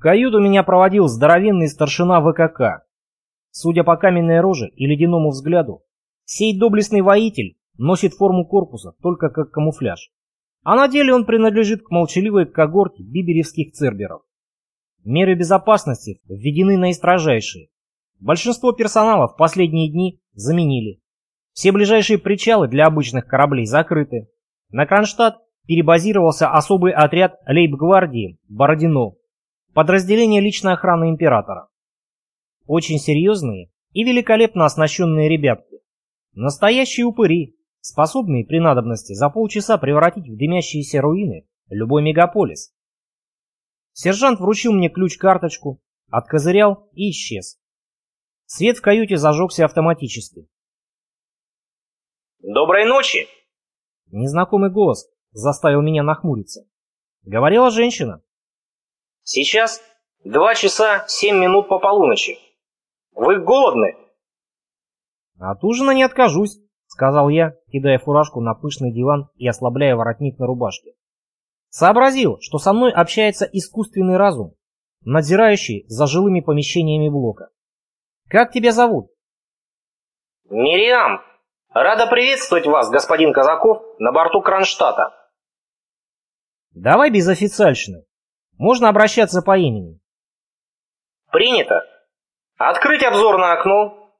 Каюту меня проводил здоровенный старшина ВКК. Судя по каменной роже и ледяному взгляду, сей доблестный воитель носит форму корпуса только как камуфляж. А на деле он принадлежит к молчаливой когорте биберевских церберов. Меры безопасности введены наистрожайшие. Большинство персонала в последние дни заменили. Все ближайшие причалы для обычных кораблей закрыты. На Кронштадт перебазировался особый отряд лейб-гвардии «Бородино», подразделение личной охраны императора. Очень серьезные и великолепно оснащенные ребятки. Настоящие упыри, способные при надобности за полчаса превратить в дымящиеся руины любой мегаполис. Сержант вручил мне ключ-карточку, откозырял и исчез. Свет в каюте зажегся автоматически. «Доброй ночи!» Незнакомый голос заставил меня нахмуриться. Говорила женщина. «Сейчас два часа семь минут по полуночи. Вы голодны?» «От ужина не откажусь», — сказал я, кидая фуражку на пышный диван и ослабляя воротник на рубашке. Сообразил, что со мной общается искусственный разум, надзирающий за жилыми помещениями блока. «Как тебя зовут?» «Мириам. Рада приветствовать вас, господин Казаков, на борту Кронштадта». «Давай без официальщины. Можно обращаться по имени». «Принято. Открыть обзор на окно.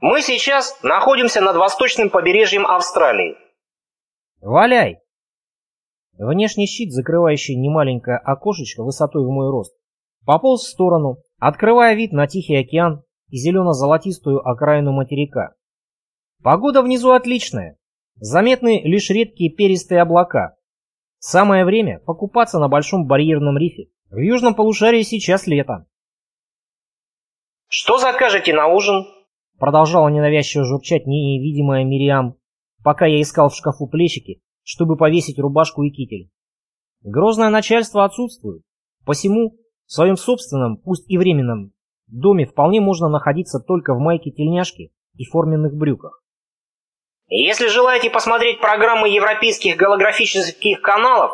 Мы сейчас находимся над восточным побережьем Австралии». «Валяй!» Внешний щит, закрывающий немаленькое окошечко высотой в мой рост, пополз в сторону, открывая вид на Тихий океан и зелено-золотистую окраину материка. Погода внизу отличная, заметны лишь редкие перистые облака. Самое время покупаться на большом барьерном рифе. В южном полушарии сейчас лето. «Что закажете на ужин?» Продолжала ненавязчиво журчать невидимая Мириам, пока я искал в шкафу плечики чтобы повесить рубашку и китель. Грозное начальство отсутствует, посему в своем собственном, пусть и временном, доме вполне можно находиться только в майке-тельняшке и форменных брюках. Если желаете посмотреть программы европейских голографических каналов...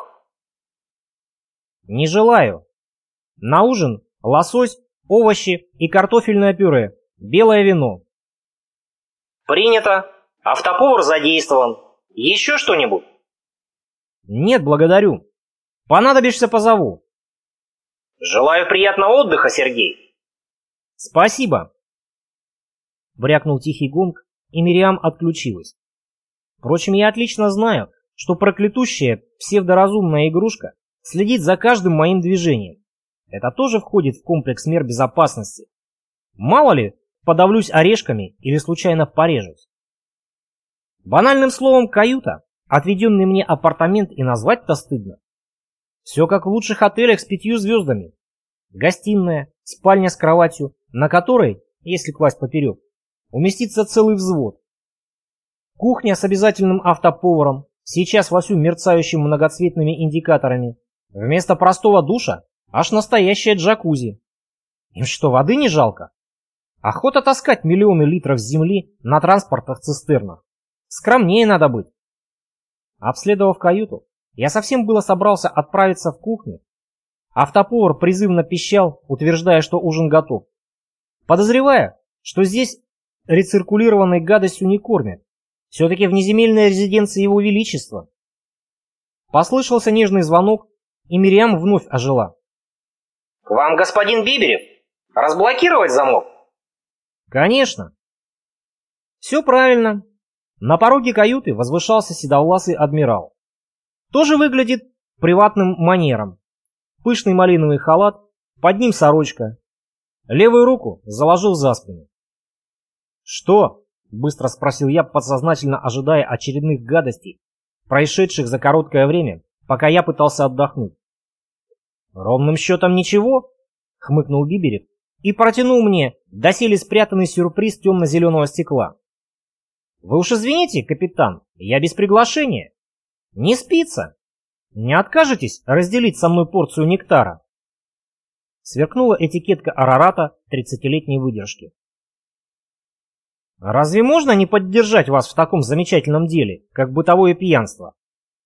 Не желаю. На ужин лосось, овощи и картофельное пюре, белое вино. Принято. Автоповар задействован. Еще что-нибудь? «Нет, благодарю. Понадобишься, позову». «Желаю приятного отдыха, Сергей». «Спасибо». Брякнул тихий гонг, и Мириам отключилась. Впрочем, я отлично знаю, что проклятущая псевдоразумная игрушка следит за каждым моим движением. Это тоже входит в комплекс мер безопасности. Мало ли, подавлюсь орешками или случайно порежусь. Банальным словом «каюта» Отведенный мне апартамент и назвать-то стыдно. Все как в лучших отелях с пятью звездами. Гостиная, спальня с кроватью, на которой, если класть поперек, уместится целый взвод. Кухня с обязательным автоповаром, сейчас вовсю мерцающим многоцветными индикаторами. Вместо простого душа аж настоящая джакузи. Им что, воды не жалко? Охота таскать миллионы литров земли на транспортах-цистернах. Скромнее надо быть. Обследовав каюту, я совсем было собрался отправиться в кухню. Автоповар призывно пищал, утверждая, что ужин готов. Подозревая, что здесь рециркулированной гадостью не кормят. Все-таки внеземельная резиденция его величества. Послышался нежный звонок, и Мириам вновь ожила. «К вам господин Биберев? Разблокировать замок?» «Конечно». «Все правильно. На пороге каюты возвышался седовласый адмирал. Тоже выглядит приватным манером. Пышный малиновый халат, под ним сорочка. Левую руку заложил за спину. «Что?» — быстро спросил я, подсознательно ожидая очередных гадостей, происшедших за короткое время, пока я пытался отдохнуть. «Ровным счетом ничего», — хмыкнул Биберев и протянул мне доселе спрятанный сюрприз темно-зеленого стекла. Вы уж извините, капитан, я без приглашения. Не спится. Не откажетесь разделить со мной порцию нектара? Сверкнула этикетка Арарата тридцатилетней выдержки. Разве можно не поддержать вас в таком замечательном деле, как бытовое пьянство?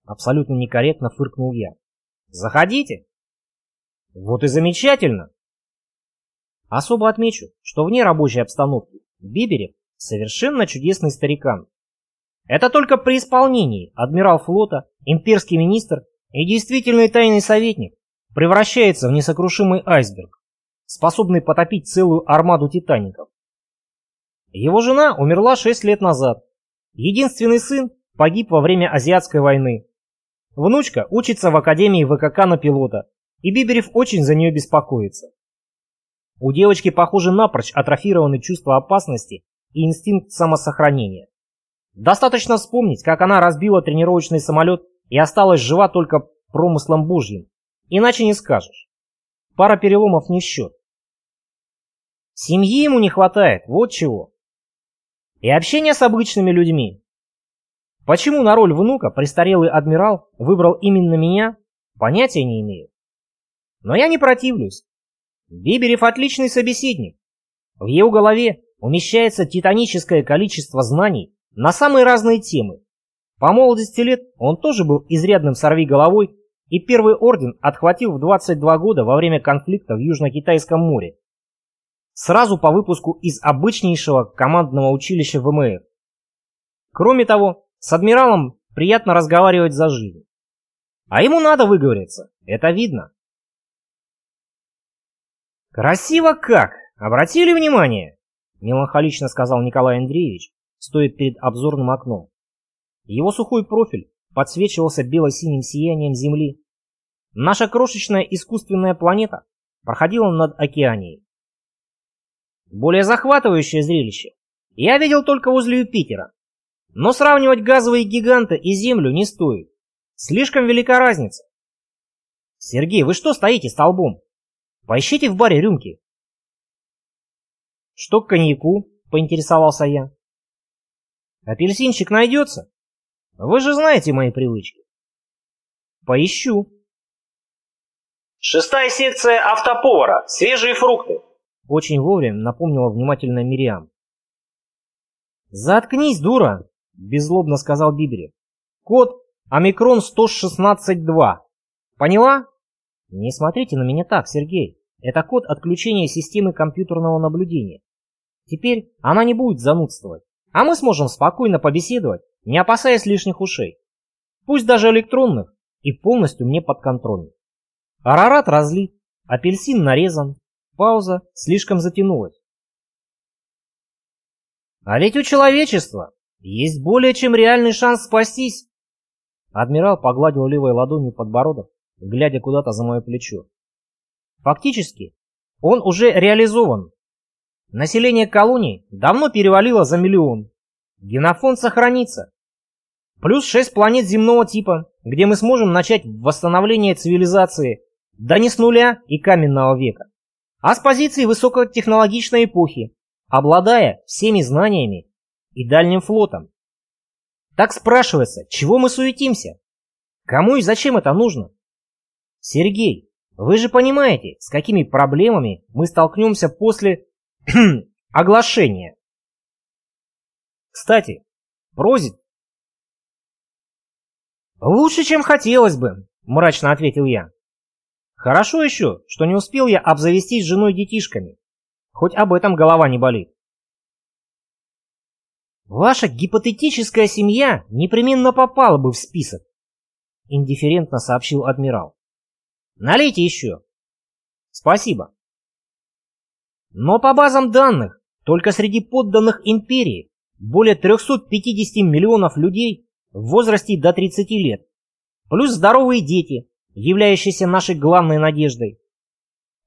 Абсолютно некорректно фыркнул я. Заходите. Вот и замечательно. Особо отмечу, что вне рабочей обстановки Биберев совершенно чудесный старикан. Это только при исполнении адмирал флота, имперский министр и действительный тайный советник превращается в несокрушимый айсберг, способный потопить целую армаду титаников. Его жена умерла 6 лет назад. Единственный сын погиб во время Азиатской войны. Внучка учится в Академии ВКК на пилота, и Биберев очень за нее беспокоится. У девочки, похоже, напрочь атрофированы чувство опасности и инстинкт самосохранения. Достаточно вспомнить, как она разбила тренировочный самолет и осталась жива только промыслом божьим. Иначе не скажешь. Пара переломов не в счет. Семьи ему не хватает, вот чего. И общения с обычными людьми. Почему на роль внука престарелый адмирал выбрал именно меня, понятия не имею. Но я не противлюсь. Биберев отличный собеседник. В его голове умещается титаническое количество знаний на самые разные темы. По молодости лет он тоже был изрядным сорвиголовой и первый орден отхватил в 22 года во время конфликта в Южно-Китайском море. Сразу по выпуску из обычнейшего командного училища ВМФ. Кроме того, с адмиралом приятно разговаривать за жизнь. А ему надо выговориться, это видно. «Красиво как! Обратили внимание?» Меланхолично сказал Николай Андреевич, стоя перед обзорным окном. Его сухой профиль подсвечивался бело-синим сиянием Земли. Наша крошечная искусственная планета проходила над океанией. Более захватывающее зрелище я видел только возле Юпитера. Но сравнивать газовые гиганты и Землю не стоит. Слишком велика разница. Сергей, вы что стоите столбом? Поищите в баре рюмки. Что к коньяку? Поинтересовался я. Апельсинчик найдется? Вы же знаете мои привычки. Поищу. Шестая секция автоповара. Свежие фрукты. Очень вовремя напомнила внимательно Мириам. «Заткнись, дура!» – беззлобно сказал Биберев. «Код Омикрон 116.2. Поняла?» Не смотрите на меня так, Сергей. Это код отключения системы компьютерного наблюдения. Теперь она не будет занудствовать, а мы сможем спокойно побеседовать, не опасаясь лишних ушей. Пусть даже электронных и полностью мне подконтрольных. Арарат разлит, апельсин нарезан, пауза слишком затянулась. А ведь у человечества есть более чем реальный шанс спастись. Адмирал погладил левой ладонью подбородок глядя куда-то за мое плечо. Фактически, он уже реализован. Население колонии давно перевалило за миллион. Генофонд сохранится. Плюс шесть планет земного типа, где мы сможем начать восстановление цивилизации, да не с нуля и каменного века, а с позиции высокотехнологичной эпохи, обладая всеми знаниями и дальним флотом. Так спрашивается, чего мы суетимся? Кому и зачем это нужно? Сергей, вы же понимаете, с какими проблемами мы столкнемся после оглашения. Кстати, прозит. Лучше, чем хотелось бы, мрачно ответил я. Хорошо еще, что не успел я обзавестись женой детишками. Хоть об этом голова не болит. Ваша гипотетическая семья непременно попала бы в список, индифферентно сообщил адмирал. Налейте еще. Спасибо. Но по базам данных, только среди подданных империи более 350 миллионов людей в возрасте до 30 лет, плюс здоровые дети, являющиеся нашей главной надеждой.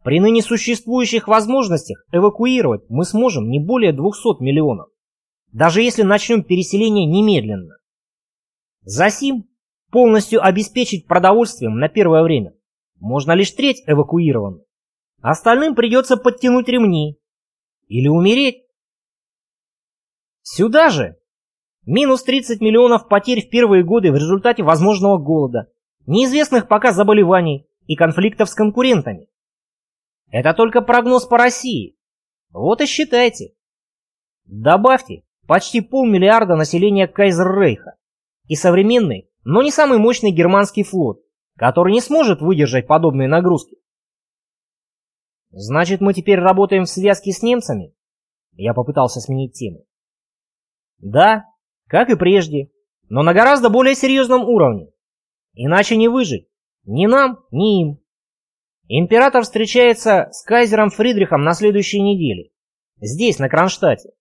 При ныне существующих возможностях эвакуировать мы сможем не более 200 миллионов, даже если начнем переселение немедленно. Засим полностью обеспечить продовольствием на первое время можно лишь треть эвакуирован. Остальным придется подтянуть ремни. Или умереть. Сюда же! Минус 30 миллионов потерь в первые годы в результате возможного голода, неизвестных пока заболеваний и конфликтов с конкурентами. Это только прогноз по России. Вот и считайте. Добавьте почти полмиллиарда населения Кайзер-Рейха и современный, но не самый мощный германский флот, который не сможет выдержать подобные нагрузки. Значит, мы теперь работаем в связке с немцами? Я попытался сменить тему. Да, как и прежде, но на гораздо более серьезном уровне. Иначе не выжить. Ни нам, ни им. Император встречается с кайзером Фридрихом на следующей неделе. Здесь, на Кронштадте.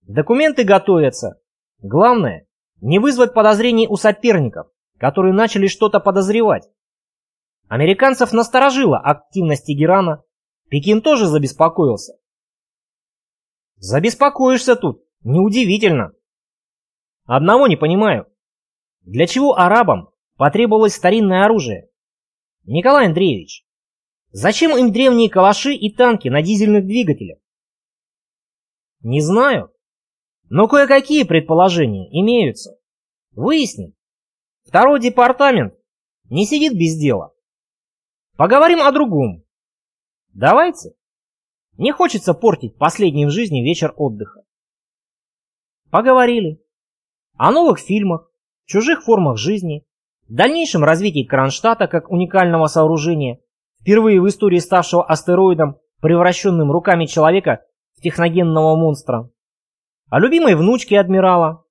Документы готовятся. Главное, не вызвать подозрений у соперников, которые начали что-то подозревать. Американцев насторожило активность Тегерана, Пекин тоже забеспокоился. Забеспокоишься тут, неудивительно. Одного не понимаю. Для чего арабам потребовалось старинное оружие? Николай Андреевич, зачем им древние калаши и танки на дизельных двигателях? Не знаю, но кое-какие предположения имеются. Выясним. Второй департамент не сидит без дела. Поговорим о другом. Давайте. Не хочется портить последний в жизни вечер отдыха. Поговорили. О новых фильмах, чужих формах жизни, дальнейшем развитии Кронштадта как уникального сооружения, впервые в истории ставшего астероидом, превращенным руками человека в техногенного монстра. О любимой внучке адмирала.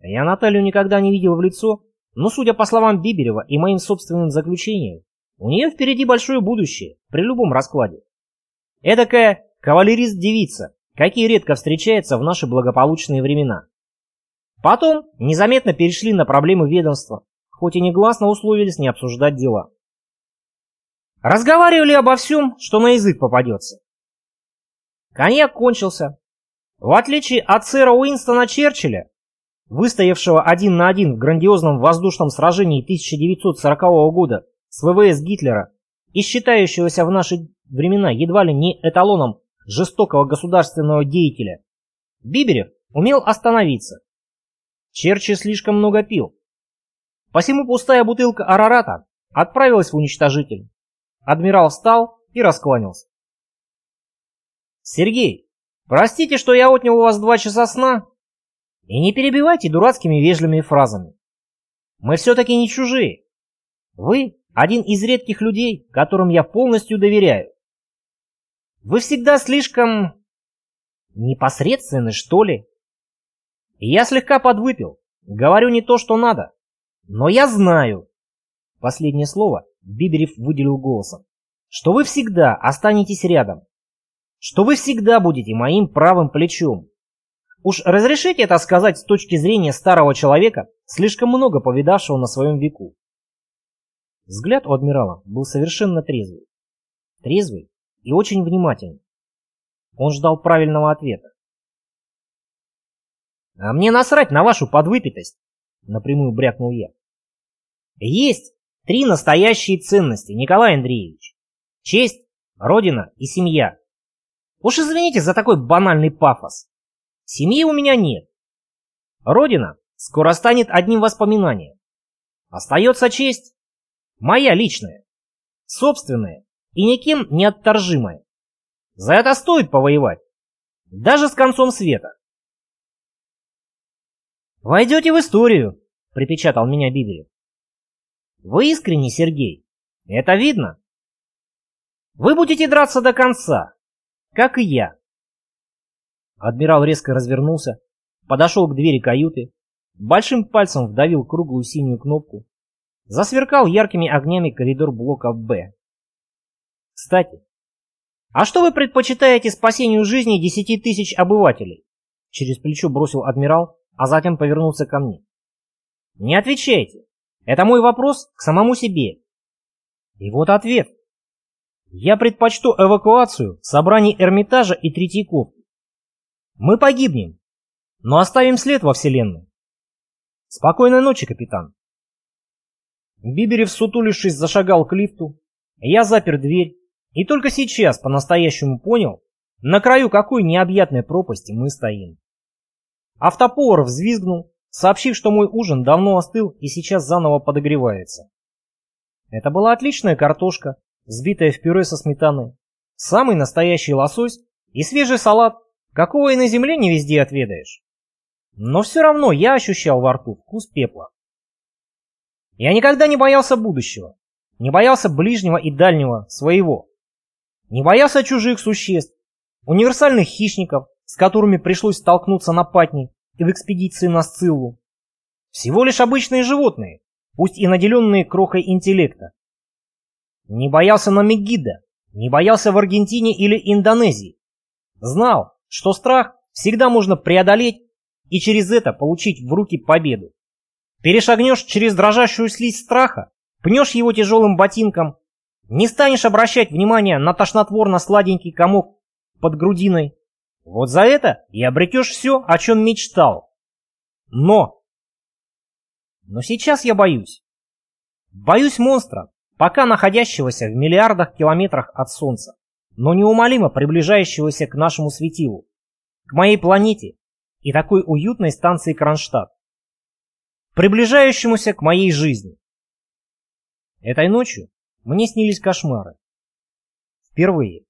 Я Наталью никогда не видел в лицо, но, судя по словам Биберева и моим собственным заключениям, у нее впереди большое будущее при любом раскладе. Эдакая кавалерист-девица, какие редко встречаются в наши благополучные времена. Потом незаметно перешли на проблемы ведомства, хоть и негласно условились не обсуждать дела. Разговаривали обо всем, что на язык попадется. Коньяк кончился. В отличие от сэра Уинстона Черчилля, выстоявшего один на один в грандиозном воздушном сражении 1940 года с ВВС Гитлера и считающегося в наши времена едва ли не эталоном жестокого государственного деятеля, Биберев умел остановиться. Черчилль слишком много пил. Посему пустая бутылка Арарата отправилась в уничтожитель. Адмирал встал и раскланялся. «Сергей, простите, что я отнял у вас два часа сна. И не перебивайте дурацкими вежливыми фразами. Мы все-таки не чужие. Вы один из редких людей, которым я полностью доверяю. Вы всегда слишком... непосредственны, что ли? Я слегка подвыпил. Говорю не то, что надо. Но я знаю. Последнее слово Биберев выделил голосом. Что вы всегда останетесь рядом что вы всегда будете моим правым плечом. Уж разрешите это сказать с точки зрения старого человека, слишком много повидавшего на своем веку. Взгляд у адмирала был совершенно трезвый. Трезвый и очень внимательный. Он ждал правильного ответа. «А мне насрать на вашу подвыпитость!» — напрямую брякнул я. «Есть три настоящие ценности, Николай Андреевич. Честь, родина и семья. Уж извините за такой банальный пафос. Семьи у меня нет. Родина скоро станет одним воспоминанием. Остается честь. Моя личная. Собственная и никем не отторжимая. За это стоит повоевать. Даже с концом света. «Войдете в историю», — припечатал меня Бибелев. «Вы искренне, Сергей. Это видно. Вы будете драться до конца, как и я. Адмирал резко развернулся, подошел к двери каюты, большим пальцем вдавил круглую синюю кнопку. Засверкал яркими огнями коридор блока «Б». Кстати, а что вы предпочитаете спасению жизни десяти тысяч обывателей? Через плечо бросил адмирал, а затем повернулся ко мне. Не отвечайте. Это мой вопрос к самому себе. И вот ответ. Я предпочту эвакуацию, собрание Эрмитажа и Третьяковки. Мы погибнем, но оставим след во Вселенной. Спокойной ночи, капитан. Биберев, сутулившись, зашагал к лифту. Я запер дверь и только сейчас по-настоящему понял, на краю какой необъятной пропасти мы стоим. Автоповар взвизгнул, сообщив, что мой ужин давно остыл и сейчас заново подогревается. Это была отличная картошка, взбитая в пюре со сметаной, самый настоящий лосось и свежий салат, какого и на земле не везде отведаешь. Но все равно я ощущал во рту вкус пепла. Я никогда не боялся будущего, не боялся ближнего и дальнего, своего. Не боялся чужих существ, универсальных хищников, с которыми пришлось столкнуться на Патни и в экспедиции на Сциллу. Всего лишь обычные животные, пусть и наделенные крохой интеллекта. Не боялся на Мегида, не боялся в Аргентине или Индонезии. Знал, что страх всегда можно преодолеть и через это получить в руки победу. Перешагнешь через дрожащую слизь страха, пнешь его тяжелым ботинком, не станешь обращать внимания на тошнотворно-сладенький комок под грудиной. Вот за это и обретешь все, о чем мечтал. Но! Но сейчас я боюсь. Боюсь монстра, пока находящегося в миллиардах километрах от Солнца, но неумолимо приближающегося к нашему светилу, к моей планете и такой уютной станции Кронштадт, приближающемуся к моей жизни. Этой ночью мне снились кошмары. Впервые.